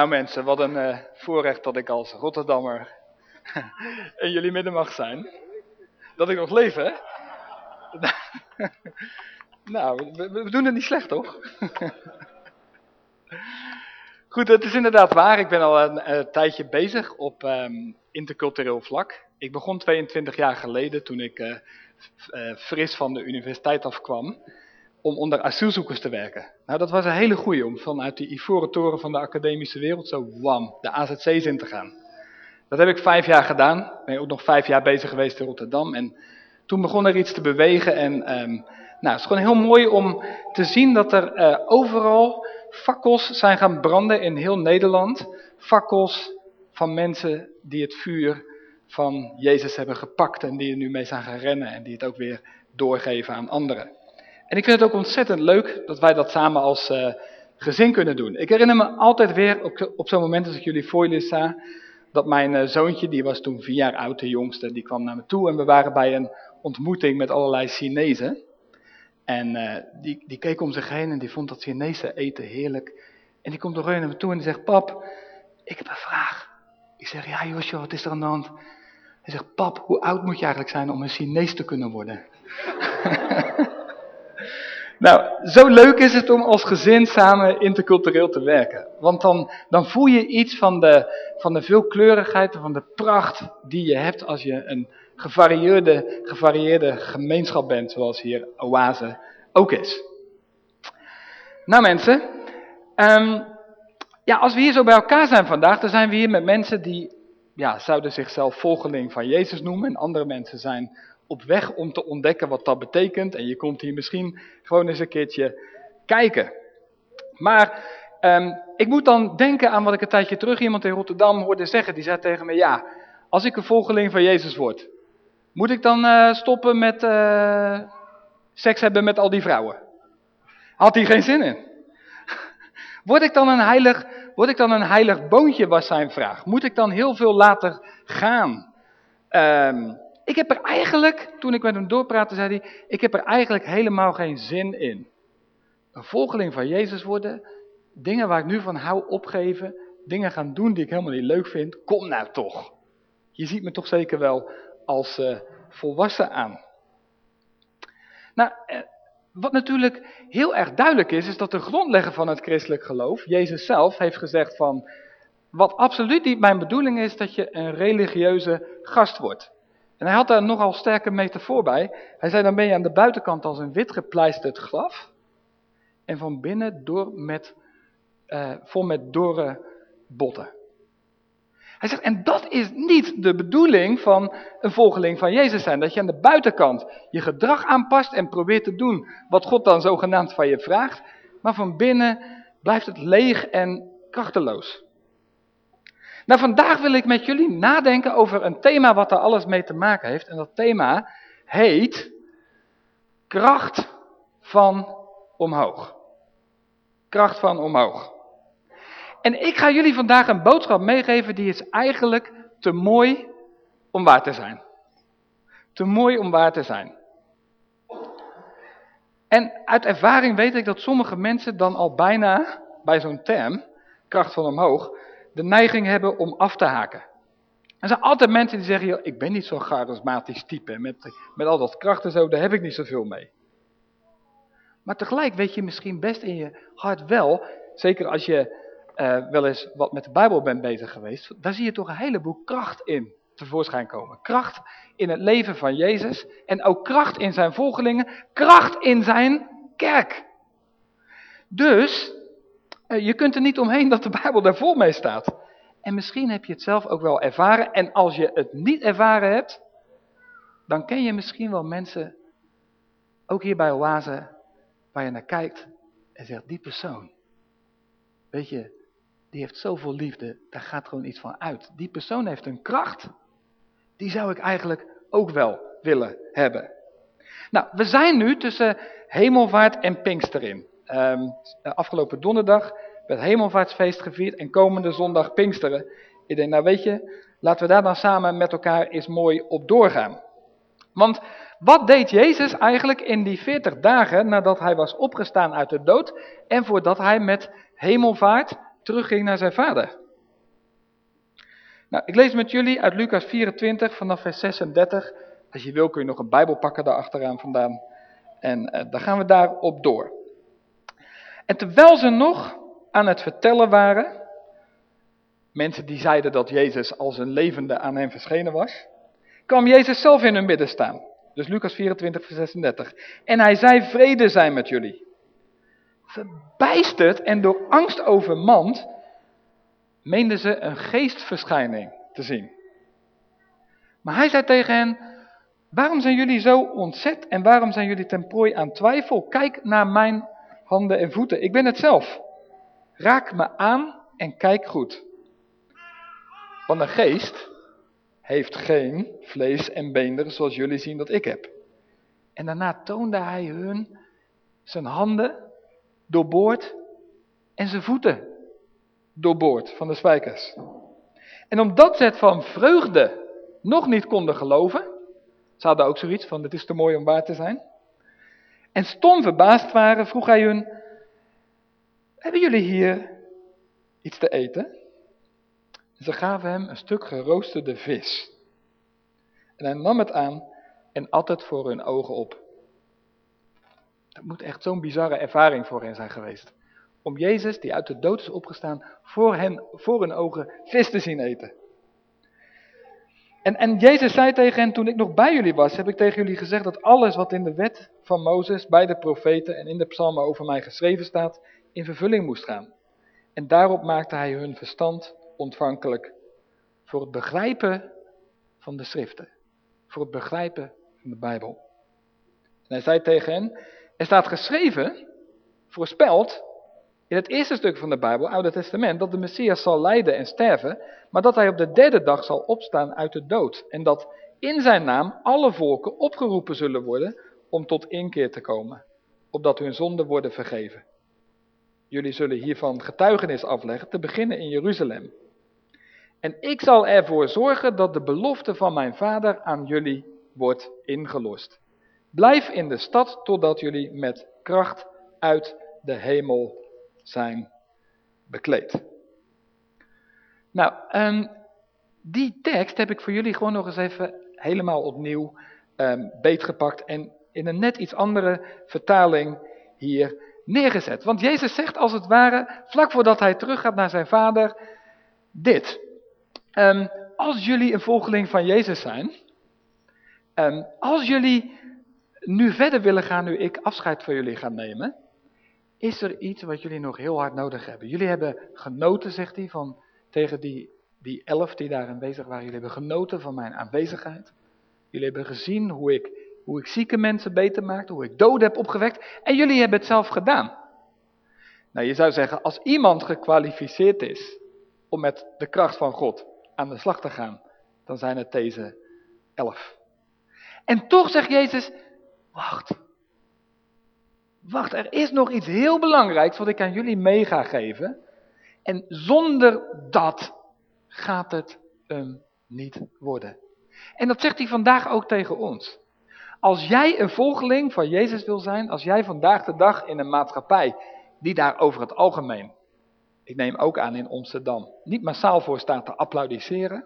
Nou mensen, wat een uh, voorrecht dat ik als Rotterdammer in jullie midden mag zijn. Dat ik nog leef, hè? nou, we, doen het niet slecht, toch? Goed, het is inderdaad waar. Ik ben al een, tijdje bezig op um, intercultureel vlak. Ik begon 22 jaar geleden toen ik uh, uh, fris van de universiteit afkwam om onder asielzoekers te werken. Nou, dat was een hele goeie om vanuit die ivoren toren van de academische wereld zo wam, de AZC's in te gaan. Dat heb ik vijf jaar gedaan. Ben ook nog vijf jaar bezig geweest in Rotterdam. En toen begon er iets te bewegen. En um, nou, het is gewoon heel mooi om te zien dat er uh, overal fakkels zijn gaan branden in heel Nederland. Fakkels van mensen die het vuur van Jezus hebben gepakt en die er nu mee zijn gaan rennen en die het ook weer doorgeven aan anderen. En ik vind het ook ontzettend leuk dat wij dat samen als uh, gezin kunnen doen. Ik herinner me altijd weer op, zo'n moment als ik jullie voor jullie sta, dat mijn uh, zoontje, die was toen vier jaar oud, de jongste, die kwam naar me toe en we waren bij een ontmoeting met allerlei Chinezen. En uh, die, die keek om zich heen en die vond dat Chinese eten heerlijk. En die komt door naar me toe en die zegt, pap, ik heb een vraag. Ik zeg, ja Joshua, wat is er aan de hand? Hij zegt, pap, hoe oud moet je eigenlijk zijn om een Chinees te kunnen worden? nou, zo leuk is het om als gezin samen intercultureel te werken. Want dan, dan voel je iets van de, van de veelkleurigheid en van de pracht die je hebt als je een gevarieerde, gevarieerde gemeenschap bent, zoals hier Oase ook is. Nou mensen, um, ja, als we hier zo bij elkaar zijn vandaag, dan zijn we hier met mensen die ja, zouden zichzelf volgeling van Jezus noemen. En andere mensen zijn op weg om te ontdekken wat dat betekent. En je komt hier misschien gewoon eens een keertje kijken. Maar um, ik moet dan denken aan wat ik een tijdje terug iemand in Rotterdam hoorde zeggen. Die zei tegen me, ja, als ik een volgeling van Jezus word, moet ik dan uh, stoppen met uh, seks hebben met al die vrouwen? Had hij geen zin in. Word ik dan een heilig, word ik dan een heilig boontje, was zijn vraag. Moet ik dan heel veel later gaan? Um, ik heb er eigenlijk, toen ik met hem doorpraatte, zei hij, ik heb er eigenlijk helemaal geen zin in. Een volgeling van Jezus worden, dingen waar ik nu van hou opgeven, dingen gaan doen die ik helemaal niet leuk vind, kom nou toch. Je ziet me toch zeker wel als uh, volwassen aan. Nou, wat natuurlijk heel erg duidelijk is, is dat de grondlegger van het christelijk geloof, Jezus zelf, heeft gezegd van, wat absoluut niet mijn bedoeling is, dat je een religieuze gast wordt. En hij had daar nogal sterke metafoor bij. Hij zei, dan ben je aan de buitenkant als een wit gepleisterd graf. En van binnen door met, uh, vol met dorre botten. Hij zegt, en dat is niet de bedoeling van een volgeling van Jezus zijn. Dat je aan de buitenkant je gedrag aanpast en probeert te doen wat God dan zogenaamd van je vraagt. Maar van binnen blijft het leeg en krachteloos. Nou, vandaag wil ik met jullie nadenken over een thema wat er alles mee te maken heeft. En dat thema heet kracht van omhoog. Kracht van omhoog. En ik ga jullie vandaag een boodschap meegeven die is eigenlijk te mooi om waar te zijn. Te mooi om waar te zijn. En uit ervaring weet ik dat sommige mensen dan al bijna bij zo'n term, kracht van omhoog, de neiging hebben om af te haken. Er zijn altijd mensen die zeggen, ik ben niet zo'n charismatisch type, met, met al dat kracht en zo, daar heb ik niet zoveel mee. Maar tegelijk weet je misschien best in je hart wel, zeker als je uh, wel eens wat met de Bijbel bent bezig geweest, daar zie je toch een heleboel kracht in tevoorschijn komen. Kracht in het leven van Jezus en ook kracht in zijn volgelingen, kracht in zijn kerk. Dus, je kunt er niet omheen dat de Bijbel daar vol mee staat. En misschien heb je het zelf ook wel ervaren. En als je het niet ervaren hebt, dan ken je misschien wel mensen, ook hier bij Oase, waar je naar kijkt en zegt, die persoon, weet je, die heeft zoveel liefde, daar gaat gewoon iets van uit. Die persoon heeft een kracht, die zou ik eigenlijk ook wel willen hebben. Nou, we zijn nu tussen hemelvaart en Pinksterin. Um, afgelopen donderdag werd hemelvaartsfeest gevierd en komende zondag Pinksteren. Ik denk, nou weet je, laten we daar dan samen met elkaar eens mooi op doorgaan. Want wat deed Jezus eigenlijk in die 40 dagen nadat hij was opgestaan uit de dood en voordat hij met hemelvaart terugging naar zijn vader. Nou, ik lees met jullie uit Lucas 24 vanaf vers 36. Als je wil kun je nog een bijbel pakken daar achteraan vandaan. En uh, dan gaan we daarop door. En terwijl ze nog aan het vertellen waren, mensen die zeiden dat Jezus als een levende aan hen verschenen was, kwam Jezus zelf in hun midden staan. Dus Lucas 24, vers 36. En hij zei, vrede zijn met jullie. Verbijsterd en door angst overmand, meenden ze een geestverschijning te zien. Maar hij zei tegen hen, waarom zijn jullie zo ontzet en waarom zijn jullie ten prooi aan twijfel? Kijk naar mijn handen en voeten, ik ben het zelf. Raak me aan en kijk goed. Want een geest heeft geen vlees en beenderen zoals jullie zien dat ik heb. En daarna toonde hij hun zijn handen doorboord en zijn voeten doorboord van de spijkers. En omdat ze het van vreugde nog niet konden geloven, ze hadden ook zoiets van, het is te mooi om waar te zijn. En stom verbaasd waren, vroeg hij hun, hebben jullie hier iets te eten? Ze gaven hem een stuk geroosterde vis. En hij nam het aan en at het voor hun ogen op. Dat moet echt zo'n bizarre ervaring voor hen zijn geweest. Om Jezus, die uit de dood is opgestaan, voor, hen, voor hun ogen vis te zien eten. En, en Jezus zei tegen hen, toen ik nog bij jullie was, heb ik tegen jullie gezegd dat alles wat in de wet van Mozes, bij de profeten en in de psalmen over mij geschreven staat, in vervulling moest gaan. En daarop maakte hij hun verstand ontvankelijk voor het begrijpen van de schriften. Voor het begrijpen van de Bijbel. En hij zei tegen hen, er staat geschreven, voorspeld, in het eerste stuk van de Bijbel, Oude Testament, dat de Messias zal lijden en sterven, maar dat hij op de derde dag zal opstaan uit de dood. En dat in zijn naam alle volken opgeroepen zullen worden om tot inkeer te komen, opdat hun zonden worden vergeven. Jullie zullen hiervan getuigenis afleggen, te beginnen in Jeruzalem. En ik zal ervoor zorgen dat de belofte van mijn vader aan jullie wordt ingelost. Blijf in de stad totdat jullie met kracht uit de hemel zijn bekleed. Nou, um, die tekst heb ik voor jullie gewoon nog eens even helemaal opnieuw um, beetgepakt en in een net iets andere vertaling hier neergezet. Want Jezus zegt als het ware, vlak voordat hij teruggaat naar zijn vader, dit. Um, als jullie een volgeling van Jezus zijn, um, als jullie nu verder willen gaan, nu ik afscheid van jullie ga nemen, is er iets wat jullie nog heel hard nodig hebben. Jullie hebben genoten, zegt hij, van, tegen die, die elf die daar aanwezig waren. Jullie hebben genoten van mijn aanwezigheid. Jullie hebben gezien hoe ik, hoe ik zieke mensen beter maakte, hoe ik doden heb opgewekt. En jullie hebben het zelf gedaan. Nou, je zou zeggen, als iemand gekwalificeerd is om met de kracht van God aan de slag te gaan, dan zijn het deze elf. En toch zegt Jezus, wacht. Wacht, er is nog iets heel belangrijks wat ik aan jullie mee ga geven. En zonder dat gaat het hem niet worden. En dat zegt hij vandaag ook tegen ons. Als jij een volgeling van Jezus wil zijn, als jij vandaag de dag in een maatschappij die daar over het algemeen ik neem ook aan in Amsterdam, niet massaal voor staat te applaudisseren,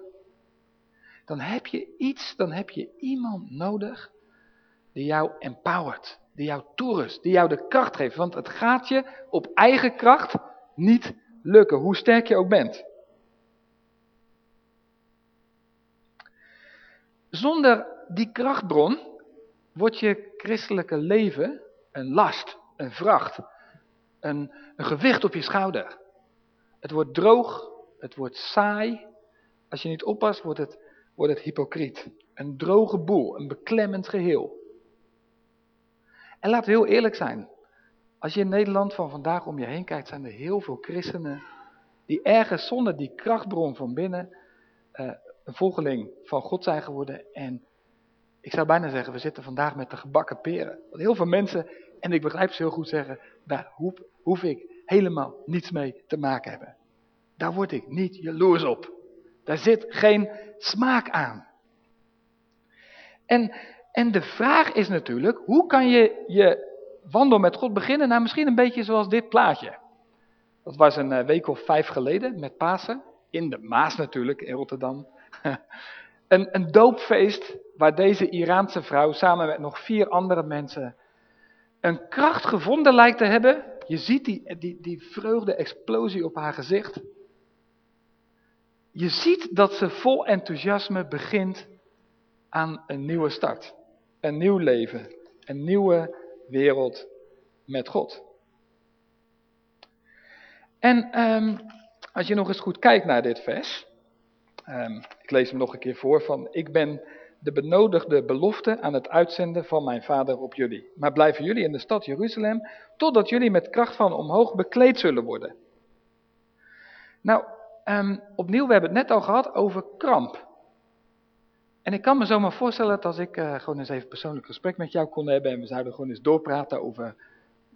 dan heb je iets, dan heb je iemand nodig die jou empowert, die jou toerust, die jou de kracht geeft. Want het gaat je op eigen kracht niet lukken, hoe sterk je ook bent. Zonder die krachtbron wordt je christelijke leven een last, een vracht, een, een gewicht op je schouder. Het wordt droog, het wordt saai. Als je niet oppast, wordt het, wordt het hypocriet. Een droge boel, een beklemmend geheel. En laten we heel eerlijk zijn. Als je in Nederland van vandaag om je heen kijkt, zijn er heel veel christenen die ergens zonder die krachtbron van binnen uh, een volgeling van God zijn geworden. En ik zou bijna zeggen, we zitten vandaag met de gebakken peren. Want heel veel mensen, en ik begrijp ze heel goed zeggen, daar hoef, hoef ik helemaal niets mee te maken hebben. Daar word ik niet jaloers op. Daar zit geen smaak aan. En, en de vraag is natuurlijk, hoe kan je je wandel met God beginnen? Nou, misschien een beetje zoals dit plaatje. Dat was een eh, week of vijf geleden met Pasen. In de Maas natuurlijk, in Rotterdam. een, een doopfeest waar deze Iraanse vrouw samen met nog vier andere mensen een kracht gevonden lijkt te hebben. Je ziet die, die, die vreugde-explosie op haar gezicht. Je ziet dat ze vol enthousiasme begint aan een nieuwe start. Een nieuw leven. Een nieuwe wereld met God. En um, als je nog eens goed kijkt naar dit vers. Um, ik lees hem nog een keer voor van. Ik ben de benodigde belofte aan het uitzenden van mijn vader op jullie. Maar blijven jullie in de stad Jeruzalem totdat jullie met kracht van omhoog bekleed zullen worden. Nou, um, opnieuw, we hebben het net al gehad over kramp. En ik kan me zomaar voorstellen dat als ik uh, gewoon eens even persoonlijk gesprek met jou kon hebben en we zouden gewoon eens doorpraten over,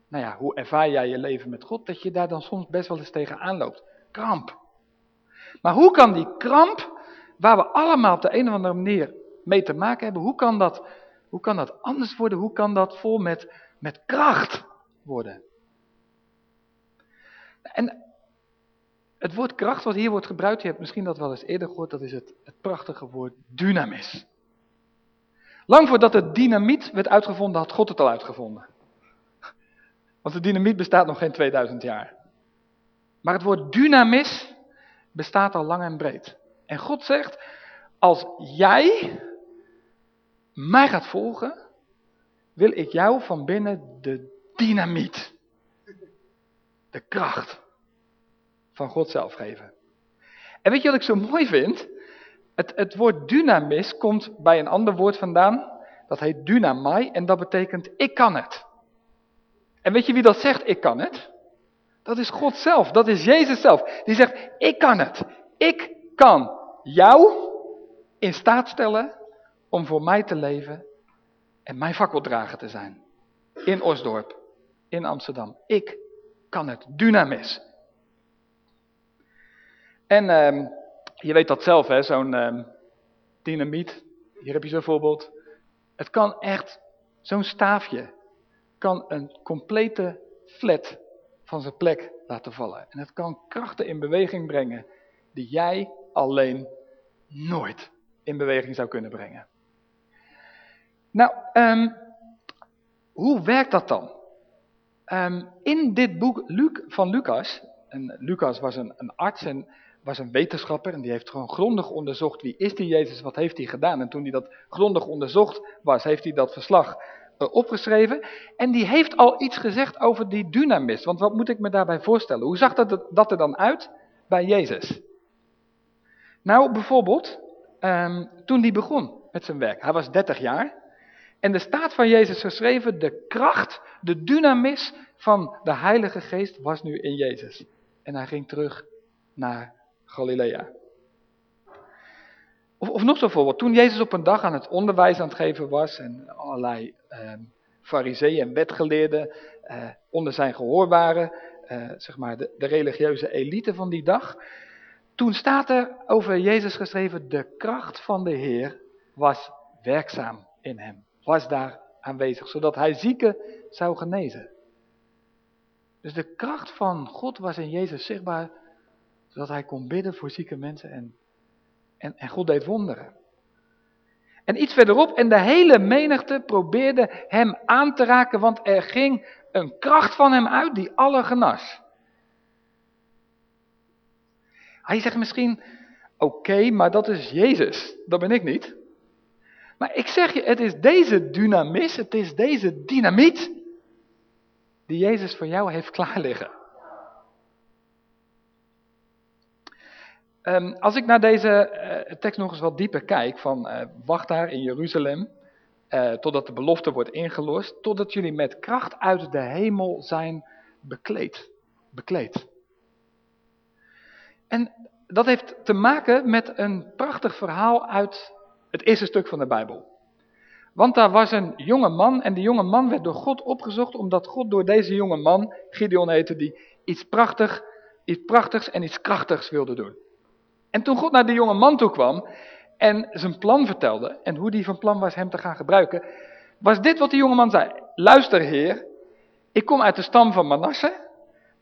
nou ja, hoe ervaar jij je leven met God, dat je daar dan soms best wel eens tegen aanloopt. Kramp. Maar hoe kan die kramp, waar we allemaal op de een of andere manier mee te maken hebben, hoe kan dat, hoe kan dat anders worden? Hoe kan dat vol met, met kracht worden? En het woord kracht wat hier wordt gebruikt, je hebt misschien dat wel eens eerder gehoord, dat is het, het prachtige woord dynamis. Lang voordat het dynamiet werd uitgevonden, had God het al uitgevonden. Want de dynamiet bestaat nog geen 2000 jaar. Maar het woord dynamis bestaat al lang en breed. En God zegt, als jij mij gaat volgen, wil ik jou van binnen de dynamiet, de kracht van God zelf geven. En weet je wat ik zo mooi vind? Het, het woord dynamis komt bij een ander woord vandaan. Dat heet dynamai en dat betekent ik kan het. En weet je wie dat zegt, ik kan het? Dat is God zelf, dat is Jezus zelf. Die zegt, ik kan het. Ik kan jou in staat stellen om voor mij te leven en mijn fakkeldrager te zijn. In Osdorp, in Amsterdam. Ik kan het. Dynamis. En um, je weet dat zelf, hè, zo'n um, dynamiet. Hier heb je zo'n voorbeeld. Het kan echt, zo'n staafje, kan een complete flat van zijn plek laten vallen. En het kan krachten in beweging brengen die jij alleen nooit in beweging zou kunnen brengen. Nou, um, hoe werkt dat dan? Um, in dit boek Luc, van Lucas, en Lucas was een, een arts en was een wetenschapper en die heeft gewoon grondig onderzocht wie is die Jezus, wat heeft hij gedaan. En toen hij dat grondig onderzocht was, heeft hij dat verslag opgeschreven. En die heeft al iets gezegd over die dynamis. Want wat moet ik me daarbij voorstellen? Hoe zag dat, dat er dan uit bij Jezus? Nou, bijvoorbeeld, um, toen hij begon met zijn werk. Hij was 30 jaar. En er staat van Jezus geschreven, de kracht, de dynamis van de Heilige Geest was nu in Jezus. En hij ging terug naar Galilea. Of, nog zo voorbeeld, toen Jezus op een dag aan het onderwijs aan het geven was en allerlei eh, fariseeën en wetgeleerden eh, onder zijn gehoor waren, eh, zeg maar de, de religieuze elite van die dag, toen staat er over Jezus geschreven, de kracht van de Heer was werkzaam in hem, was daar aanwezig, zodat hij zieken zou genezen. Dus de kracht van God was in Jezus zichtbaar zodat hij kon bidden voor zieke mensen en, en, en God deed wonderen. En iets verderop, en de hele menigte probeerde hem aan te raken, want er ging een kracht van hem uit die alle genas. Hij zegt misschien, oké, maar dat is Jezus, dat ben ik niet. Maar ik zeg je, het is deze dynamis, het is deze dynamiet, die Jezus voor jou heeft klaar Um, als ik naar deze uh, tekst nog eens wat dieper kijk, van uh, wacht daar in Jeruzalem, uh, totdat de belofte wordt ingelost, totdat jullie met kracht uit de hemel zijn bekleed. Bekleed. En dat heeft te maken met een prachtig verhaal uit het eerste stuk van de Bijbel. Want daar was een jonge man en die jonge man werd door God opgezocht omdat God door deze jonge man, Gideon heette die, iets, prachtig, iets prachtigs en iets krachtigs wilde doen. En toen God naar de jonge man toe kwam en zijn plan vertelde en hoe die van plan was hem te gaan gebruiken, was dit wat de jonge man zei. Luister heer, ik kom uit de stam van Manasse,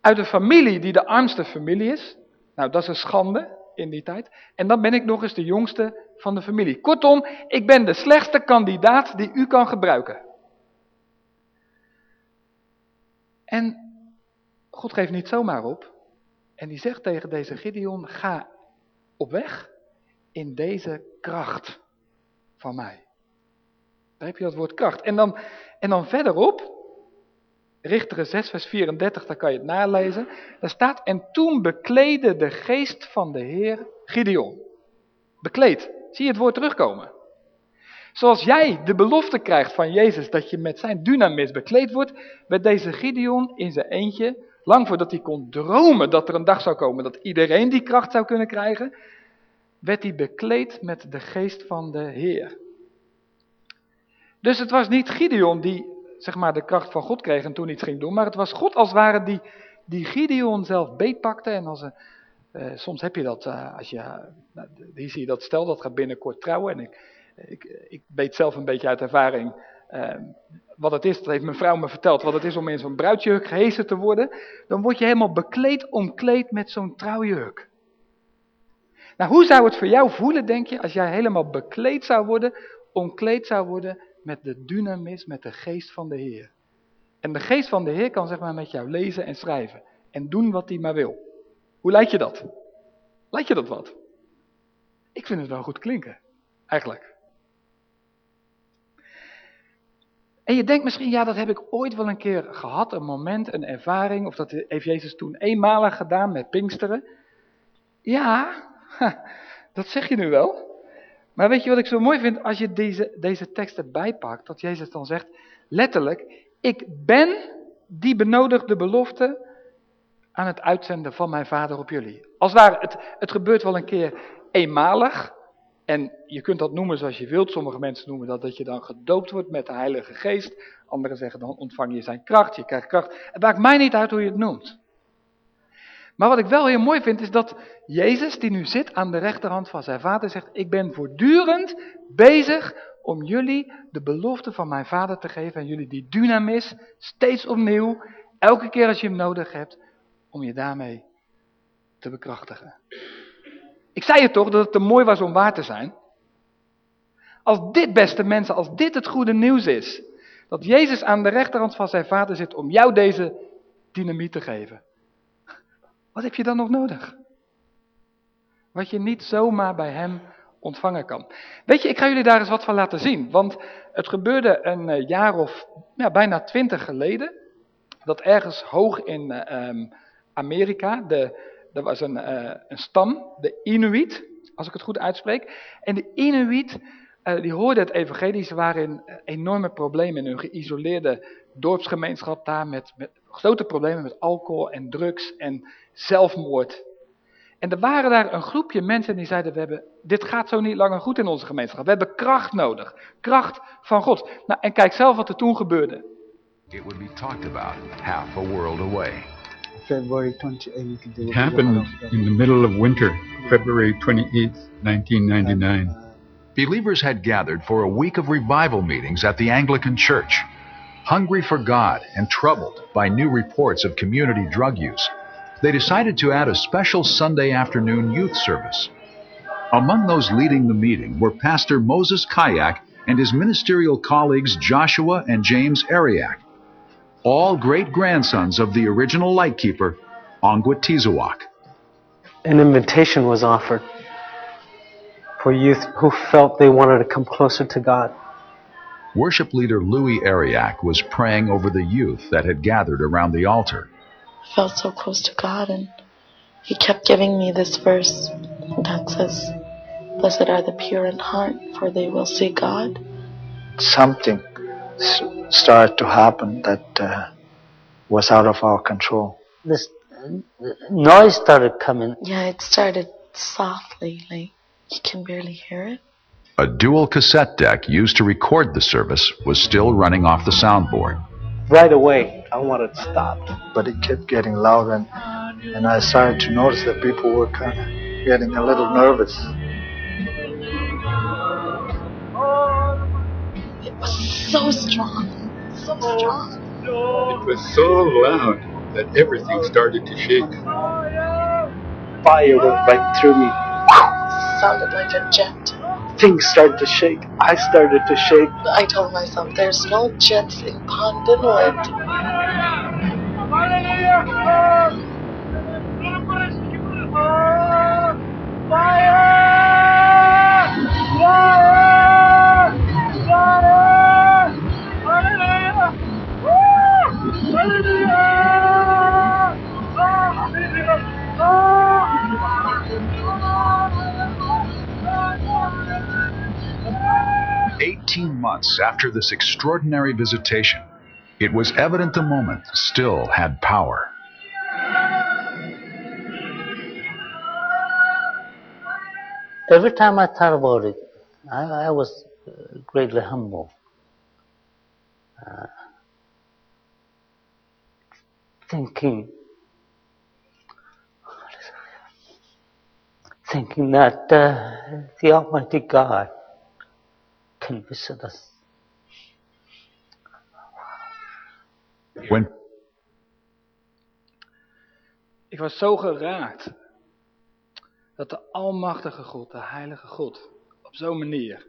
uit een familie die de armste familie is. Nou, dat is een schande in die tijd. En dan ben ik nog eens de jongste van de familie. Kortom, ik ben de slechtste kandidaat die u kan gebruiken. En God geeft niet zomaar op. En die zegt tegen deze Gideon, ga op weg in deze kracht van mij. Daar heb je dat woord kracht. En dan, en dan verderop, Richteren 6 vers 34, daar kan je het nalezen. Daar staat, en toen bekleedde de geest van de Heer Gideon. Bekleed. Zie je het woord terugkomen? Zoals jij de belofte krijgt van Jezus dat je met zijn dynamis bekleed wordt, werd deze Gideon in zijn eentje, lang voordat hij kon dromen dat er een dag zou komen dat iedereen die kracht zou kunnen krijgen, werd hij bekleed met de geest van de Heer. Dus het was niet Gideon die zeg maar, de kracht van God kreeg en toen iets ging doen, maar het was God als ware die, die Gideon zelf beetpakte. En als een, uh, soms heb je dat, uh, als je, uh, hier zie je dat stel, dat gaat binnenkort trouwen. En ik, ik, ik weet zelf een beetje uit ervaring ehm, wat het is. Dat heeft mijn vrouw me verteld, wat het is om in zo'n bruidsjurk gehezen te worden. Dan word je helemaal bekleed, omkleed met zo'n trouwjurk. Nou, hoe zou het voor jou voelen, denk je, als jij helemaal bekleed zou worden, omkleed zou worden met de dynamis, met de geest van de Heer. En de geest van de Heer kan zeg maar met jou lezen en schrijven. En doen wat hij maar wil. Hoe lijkt je dat? Lijkt je dat wat? Ik vind het wel goed klinken. Eigenlijk. En je denkt misschien, ja dat heb ik ooit wel een keer gehad. Een moment, een ervaring. Of dat heeft Jezus toen eenmalig gedaan met Pinksteren. Ja, dat zeg je nu wel. Maar weet je wat ik zo mooi vind? Als je deze, deze tekst erbij pakt, dat Jezus dan zegt, letterlijk, ik ben die benodigde belofte aan het uitzenden van mijn vader op jullie. Als het ware, het, het gebeurt wel een keer eenmalig. En je kunt dat noemen zoals je wilt. Sommige mensen noemen dat dat je dan gedoopt wordt met de Heilige Geest. Anderen zeggen dan ontvang je zijn kracht, je krijgt kracht. Het maakt mij niet uit hoe je het noemt. Maar wat ik wel heel mooi vind is dat Jezus, die nu zit aan de rechterhand van zijn vader, zegt, ik ben voortdurend bezig om jullie de belofte van mijn vader te geven en jullie die dynamis steeds opnieuw, elke keer als je hem nodig hebt, om je daarmee te bekrachtigen. Ik zei je toch dat het te mooi was om waar te zijn? Als dit, beste mensen, als dit het goede nieuws is, dat Jezus aan de rechterhand van zijn vader zit om jou deze dynamiet te geven. Wat heb je dan nog nodig? Wat je niet zomaar bij hem ontvangen kan. Weet je, ik ga jullie daar eens wat van laten zien. Want het gebeurde een eh, jaar of ja, bijna twintig geleden. Dat ergens hoog in uh, Amerika, de, er was een, uh, een stam, de Inuit, als ik het goed uitspreek. En de Inuit, uh, die hoorden het evangelie, ze waren in enorme problemen in hun geïsoleerde dorpsgemeenschap daar. Met, met grote problemen met alcohol en drugs en zelfmoord. En er waren daar een groepje mensen die zeiden, we hebben, dit gaat zo niet langer goed in onze gemeenschap. We hebben kracht nodig. Kracht van God. Nou, en kijk zelf wat er toen gebeurde. It would be talked about half a world away. February 28th. It happened in the middle of winter, February 28th, 1999. Believers had gathered for a week of revival meetings at the Anglican Church. Hungry for God and troubled by new reports of community drug use, they decided to add a special Sunday afternoon youth service. Among those leading the meeting were Pastor Moses Kayak and his ministerial colleagues Joshua and James Ariak, all great grandsons of the original lightkeeper, Ongwat Tizawak. An invitation was offered for youth who felt they wanted to come closer to God. Worship leader Louis Ariak was praying over the youth that had gathered around the altar. I felt so close to God, and he kept giving me this verse that says, Blessed are the pure in heart, for they will see God. Something started to happen that uh, was out of our control. This noise started coming. Yeah, it started softly, like you can barely hear it. A dual cassette deck used to record the service was still running off the soundboard. Right away, I wanted to stop. But it kept getting louder, and, and I started to notice that people were kind of getting a little nervous. Was so strong, so strong. It was so loud that everything started to shake. Fire went right through me. sounded like a jet. Things started to shake. I started to shake. I told myself there's no jets in Pond Inlet. Eighteen months after this extraordinary visitation, it was evident the moment still had power. Every time I thought about it, I, I was uh, greatly humble. Uh, thinking, thinking that uh, the Almighty God can visit us. When Ik was zo geraakt dat de almachtige God, de heilige God, op zo'n manier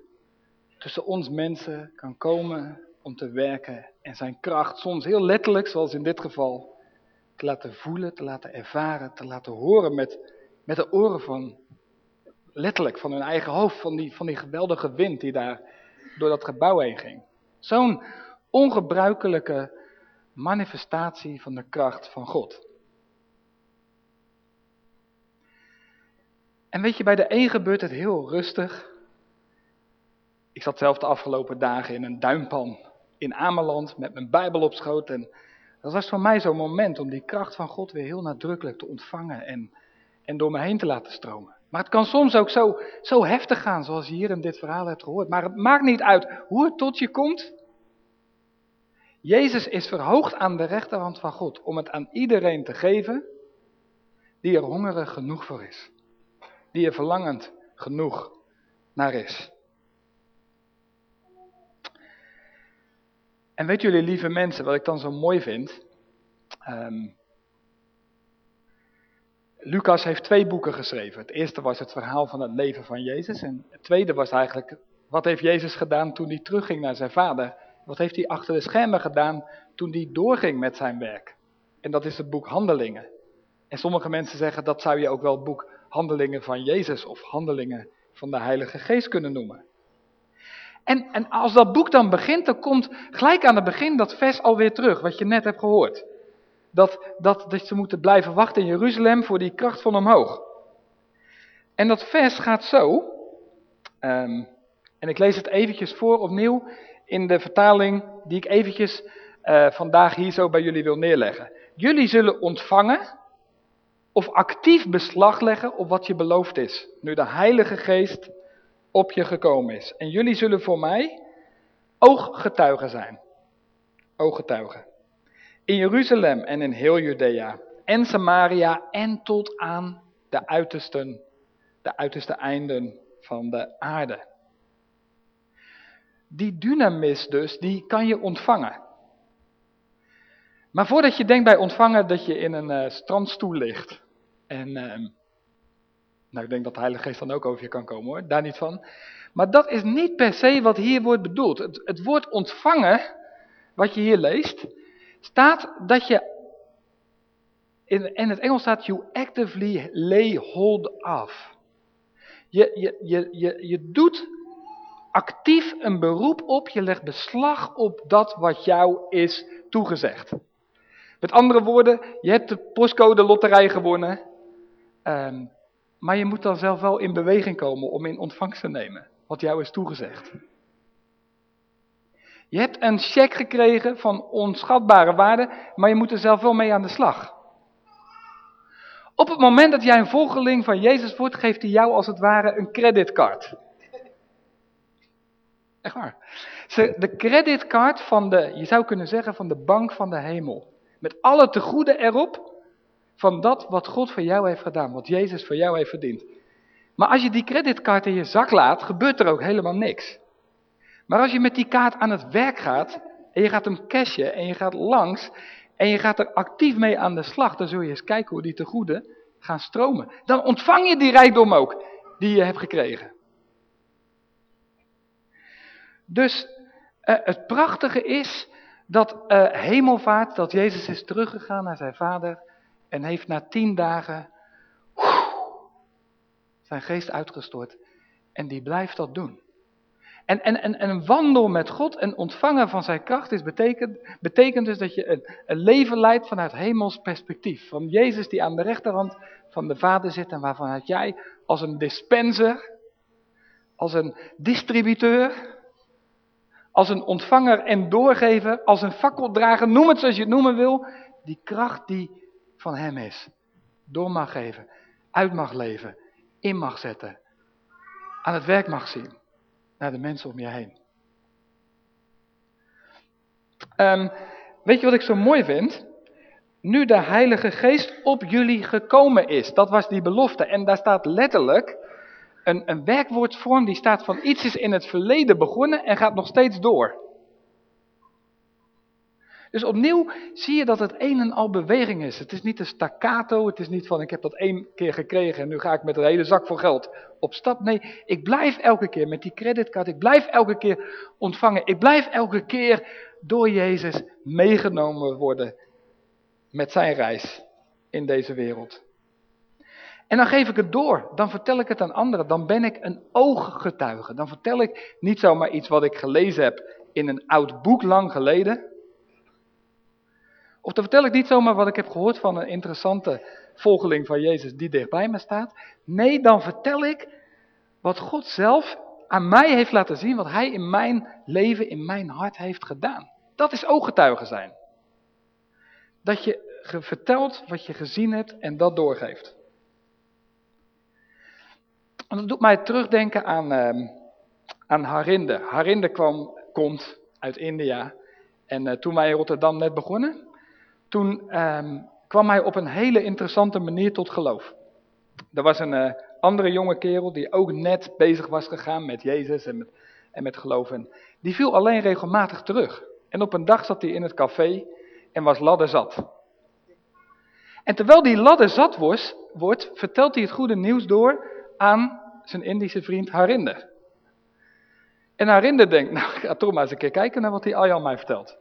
tussen ons mensen kan komen om te werken en zijn kracht soms heel letterlijk, zoals in dit geval, te laten voelen, te laten ervaren, te laten horen met, met de oren van, letterlijk, van hun eigen hoofd, van die, van die geweldige wind die daar door dat gebouw heen ging. Zo'n ongebruikelijke manifestatie van de kracht van God. En weet je, bij de een gebeurt het heel rustig. Ik zat zelf de afgelopen dagen in een duimpan in Ameland met mijn Bijbel op schoot. En dat was voor mij zo'n moment om die kracht van God weer heel nadrukkelijk te ontvangen en, en door me heen te laten stromen. Maar het kan soms ook zo, zo heftig gaan, zoals je hier in dit verhaal hebt gehoord. Maar het maakt niet uit hoe het tot je komt. Jezus is verhoogd aan de rechterhand van God om het aan iedereen te geven die er hongerig genoeg voor is. Die er verlangend genoeg naar is. En weet jullie, lieve mensen, wat ik dan zo mooi vind? Um, Lucas heeft twee boeken geschreven. Het eerste was het verhaal van het leven van Jezus. En het tweede was eigenlijk, wat heeft Jezus gedaan toen hij terugging naar zijn vader? Wat heeft hij achter de schermen gedaan toen hij doorging met zijn werk? En dat is het boek Handelingen. En sommige mensen zeggen dat zou je ook wel het boek Handelingen van Jezus of Handelingen van de Heilige Geest kunnen noemen. En, en als dat boek dan begint, dan komt gelijk aan het begin dat vers alweer terug, wat je net hebt gehoord. Dat, dat, dat ze moeten blijven wachten in Jeruzalem voor die kracht van omhoog. En dat vers gaat zo, um, en ik lees het eventjes voor opnieuw in de vertaling die ik eventjes uh, vandaag hier zo bij jullie wil neerleggen. Jullie zullen ontvangen of actief beslag leggen op wat je beloofd is, nu de Heilige Geest op je gekomen is. En jullie zullen voor mij ooggetuigen zijn. Ooggetuigen. In Jeruzalem en in heel Judea en Samaria en tot aan de uitersten, de uiterste einden van de aarde. Die dynamis dus, die kan je ontvangen. Maar voordat je denkt bij ontvangen dat je in een uh, strandstoel ligt. En uh, nou, ik denk dat de Heilige Geest dan ook over je kan komen hoor, daar niet van. Maar dat is niet per se wat hier wordt bedoeld. Het woord ontvangen, wat je hier leest, staat dat je, in, in het Engels staat, you actively lay hold of. Je, je, je, je, je doet actief een beroep op, je legt beslag op dat wat jou is toegezegd. Met andere woorden, je hebt de postcode loterij gewonnen, um, maar je moet dan zelf wel in beweging komen om in ontvangst te nemen wat jou is toegezegd. Je hebt een cheque gekregen van onschatbare waarde, maar je moet er zelf wel mee aan de slag. Op het moment dat jij een volgeling van Jezus wordt, geeft hij jou als het ware een creditcard. Echt waar. De creditcard van de, je zou kunnen zeggen, van de bank van de hemel. Met alle tegoeden erop van dat wat God voor jou heeft gedaan, wat Jezus voor jou heeft verdiend. Maar als je die creditcard in je zak laat, gebeurt er ook helemaal niks. Maar als je met die kaart aan het werk gaat, en je gaat hem cashen en je gaat langs, en je gaat er actief mee aan de slag, dan zul je eens kijken hoe die te goede gaan stromen. Dan ontvang je die rijkdom ook, die je hebt gekregen. Dus uh, het prachtige is dat uh, hemelvaart, dat Jezus is teruggegaan naar zijn vader en heeft na tien dagen zijn geest uitgestort. En die blijft dat doen. En, en, en, en een wandel met God en ontvangen van zijn kracht is betekent, betekent dus dat je een, een leven leidt vanuit hemels perspectief. Van Jezus die aan de rechterhand van de Vader zit en waarvan jij als een dispenser, als een distributeur, als een ontvanger en doorgever, als een fakkeldrager, noem het zoals je het noemen wil, die kracht die van hem is, door mag geven, uit mag leven, in mag zetten, aan het werk mag zien, naar de mensen om je heen. Um, weet je wat ik zo mooi vind? Nu de Heilige Geest op jullie gekomen is. Dat was die belofte. En daar staat letterlijk een, een werkwoordvorm die staat van iets is in het verleden begonnen en gaat nog steeds door. Dus opnieuw zie je dat het een en al beweging is. Het is niet een staccato, het is niet van ik heb dat één keer gekregen en nu ga ik met een hele zak voor geld op stap. Nee, ik blijf elke keer met die creditcard, ik blijf elke keer ontvangen. Ik blijf elke keer door Jezus meegenomen worden met zijn reis in deze wereld. En dan geef ik het door, dan vertel ik het aan anderen, dan ben ik een ooggetuige. Dan vertel ik niet zomaar iets wat ik gelezen heb in een oud boek lang geleden. Of dan vertel ik niet zomaar wat ik heb gehoord van een interessante volgeling van Jezus die dichtbij me staat. Nee, dan vertel ik wat God zelf aan mij heeft laten zien, wat hij in mijn leven, in mijn hart heeft gedaan. Dat is ooggetuige zijn. Dat je vertelt wat je gezien hebt en dat doorgeeft. En dat doet mij terugdenken aan, uh, aan Harinde. Harinde kwam, komt uit India. En uh, toen wij in Rotterdam net begonnen, toen uh, kwam hij op een hele interessante manier tot geloof. Er was een uh, andere jonge kerel die ook net bezig was gegaan met Jezus en met, en met geloven. Die viel alleen regelmatig terug. En op een dag zat hij in het café en was ladder zat. En terwijl die ladder zat wordt, vertelt hij het goede nieuws door aan zijn Indische vriend Harinder. En Harinder denkt, nou ik ga toch maar eens een keer kijken naar wat die Ayal mij vertelt.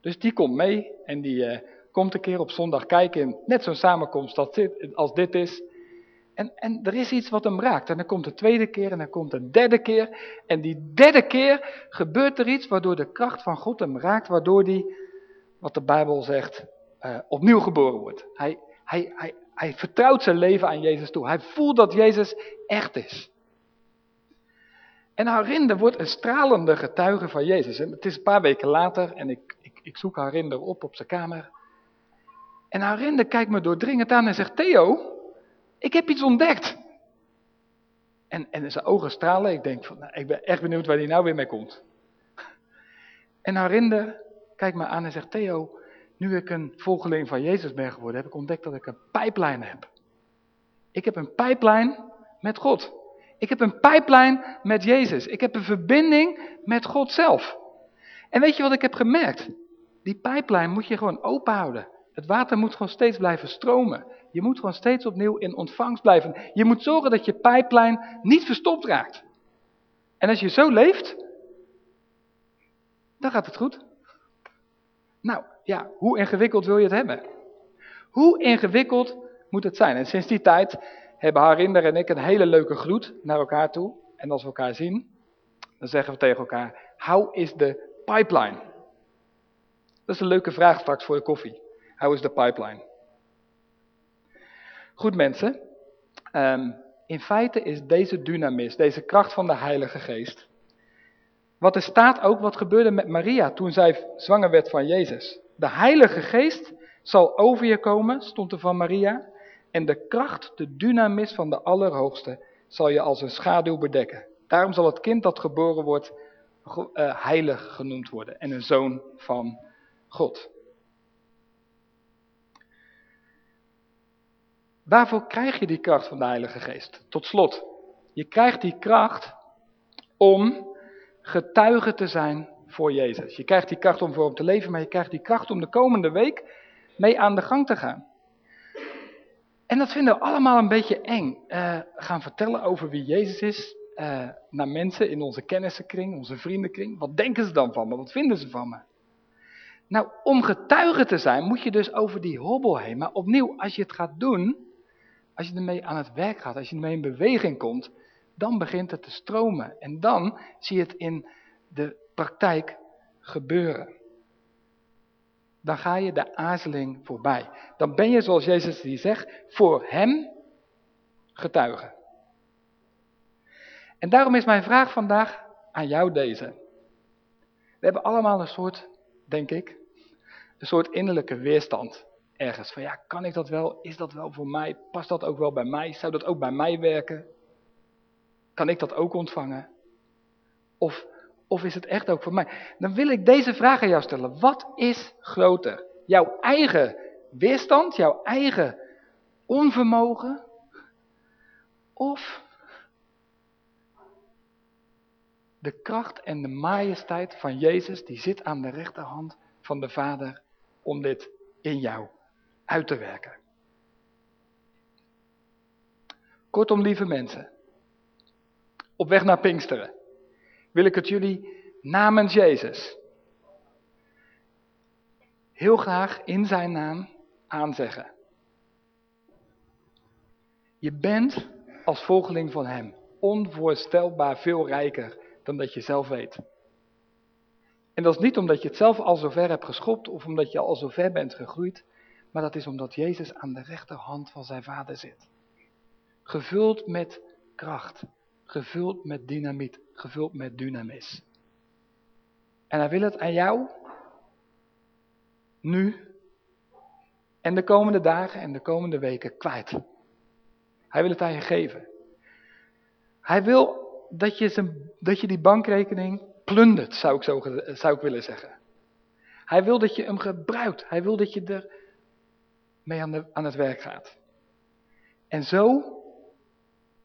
Dus die komt mee en die uh, komt een keer op zondag kijken, net zo'n samenkomst als dit, als dit is. En, en er is iets wat hem raakt. En dan komt de tweede keer en dan komt de derde keer. En die derde keer gebeurt er iets waardoor de kracht van God hem raakt, waardoor hij, wat de Bijbel zegt, uh, opnieuw geboren wordt. Hij, hij, hij, hij vertrouwt zijn leven aan Jezus toe. Hij voelt dat Jezus echt is. En Harinder wordt een stralende getuige van Jezus. En het is een paar weken later en ik, ik, ik zoek Harinder op op zijn kamer. En Harinder kijkt me doordringend aan en zegt, Theo, ik heb iets ontdekt. En, en zijn ogen stralen. Ik denk, van, nou, ik ben echt benieuwd waar hij nou weer mee komt. En Harinder kijkt me aan en zegt, Theo, nu ik een volgeling van Jezus ben geworden, heb ik ontdekt dat ik een pijplijn heb. Ik heb een pijplijn met God. Ik heb een pijplijn met Jezus. Ik heb een verbinding met God zelf. En weet je wat ik heb gemerkt? Die pijplijn moet je gewoon open houden. Het water moet gewoon steeds blijven stromen. Je moet gewoon steeds opnieuw in ontvangst blijven. Je moet zorgen dat je pijplijn niet verstopt raakt. En als je zo leeft, dan gaat het goed. Nou, ja, hoe ingewikkeld wil je het hebben? Hoe ingewikkeld moet het zijn? En sinds die tijd hebben Harinder en ik een hele leuke gloed naar elkaar toe. En als we elkaar zien, dan zeggen we tegen elkaar, how is the pipeline? Dat is een leuke vraag straks voor de koffie. How is the pipeline? Goed mensen, um, in feite is deze dynamis, deze kracht van de Heilige Geest, wat er staat ook wat gebeurde met Maria toen zij zwanger werd van Jezus. De Heilige Geest zal over je komen, stond er van Maria. En de kracht, de dynamis van de Allerhoogste, zal je als een schaduw bedekken. Daarom zal het kind dat geboren wordt uh, heilig genoemd worden en een zoon van God. Waarvoor krijg je die kracht van de Heilige Geest? Tot slot, je krijgt die kracht om getuige te zijn voor Jezus. Je krijgt die kracht om voor hem te leven, maar je krijgt die kracht om de komende week mee aan de gang te gaan. En dat vinden we allemaal een beetje eng. Uh, gaan vertellen over wie Jezus is uh, naar mensen in onze kennissenkring, onze vriendenkring. Wat denken ze dan van me? Wat vinden ze van me? Nou, om getuige te zijn moet je dus over die hobbel heen. Maar opnieuw, als je het gaat doen, als je ermee aan het werk gaat, als je ermee in beweging komt, dan begint het te stromen. En dan zie je het in de praktijk gebeuren. Dan ga je de aarzeling voorbij. Dan ben je, zoals Jezus die zegt, voor hem getuige. En daarom is mijn vraag vandaag aan jou deze. We hebben allemaal een soort, denk ik, een soort innerlijke weerstand ergens. Van ja, kan ik dat wel? Is dat wel voor mij? Past dat ook wel bij mij? Zou dat ook bij mij werken? Kan ik dat ook ontvangen? Of, of is het echt ook voor mij? Dan wil ik deze vraag aan jou stellen. Wat is groter? Jouw eigen weerstand, jouw eigen onvermogen? Of de kracht en de majesteit van Jezus, die zit aan de rechterhand van de Vader om dit in jou uit te werken. Kortom, lieve mensen, op weg naar Pinksteren wil ik het jullie namens Jezus heel graag in zijn naam aanzeggen. Je bent als volgeling van hem onvoorstelbaar veel rijker dan dat je zelf weet. En dat is niet omdat je het zelf al zo ver hebt geschopt of omdat je al zo ver bent gegroeid, maar dat is omdat Jezus aan de rechterhand van zijn vader zit. Gevuld met kracht, gevuld met dynamiet, gevuld met dynamis. En hij wil het aan jou, nu en de komende dagen en de komende weken kwijt. Hij wil het aan je geven. Hij wil dat je, zijn, dat je die bankrekening plundert, zou ik, zo, zou ik willen zeggen. Hij wil dat je hem gebruikt. Hij wil dat je er mee aan, het werk gaat. En zo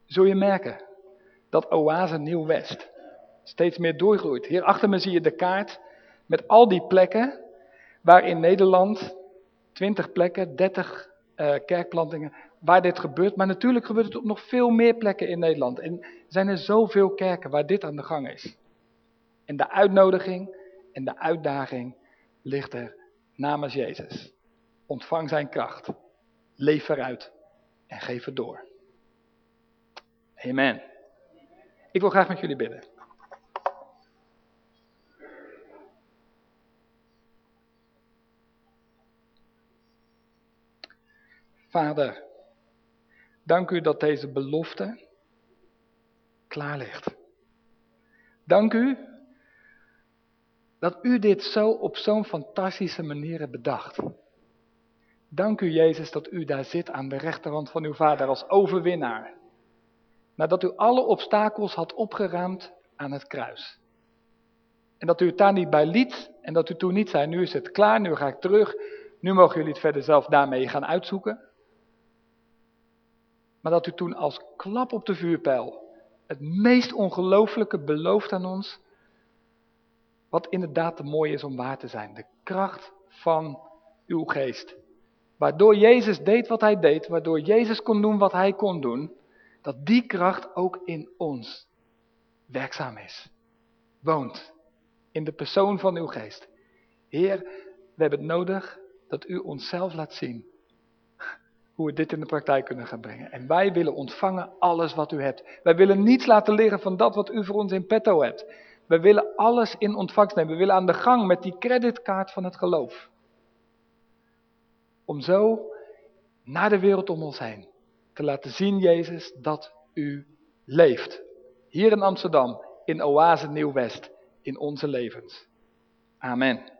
zul je merken dat Oase Nieuw-West steeds meer doorgroeit. Hier achter me zie je de kaart met al die plekken waar in Nederland 20 plekken, 30 uh, eh, kerkplantingen, waar dit gebeurt. Maar natuurlijk gebeurt het op nog veel meer plekken in Nederland. En zijn er zoveel kerken waar dit aan de gang is. En de uitnodiging en de uitdaging ligt er namens Jezus. Ontvang zijn kracht. Leef eruit en geef het door. Amen. Ik wil graag met jullie bidden. Vader, dank u dat deze belofte klaar ligt. Dank u dat u dit zo op zo'n fantastische manier hebt bedacht. Dank u Jezus dat u daar zit aan de rechterhand van uw vader als overwinnaar. Nadat u alle obstakels had opgeruimd aan het kruis. En dat u het daar niet bij liet en dat u toen niet zei, nu is het klaar, nu ga ik terug. Nu mogen jullie het verder zelf daarmee gaan uitzoeken. Maar dat u toen als klap op de vuurpijl het meest ongelooflijke belooft aan ons. Wat inderdaad te mooi is om waar te zijn. De kracht van uw geest. Waardoor Jezus deed wat hij deed. Waardoor Jezus kon doen wat hij kon doen. Dat die kracht ook in ons werkzaam is. Woont. In de persoon van uw geest. Heer, we hebben het nodig dat u onszelf laat zien hoe we dit in de praktijk kunnen gaan brengen. En wij willen ontvangen alles wat u hebt. Wij willen niets laten liggen van dat wat u voor ons in petto hebt. We willen alles in ontvangst nemen. We willen aan de gang met die creditkaart van het geloof. Om zo naar de wereld om ons heen te laten zien, Jezus, dat u leeft. Hier in Amsterdam, in Oase Nieuw-West, in onze levens. Amen.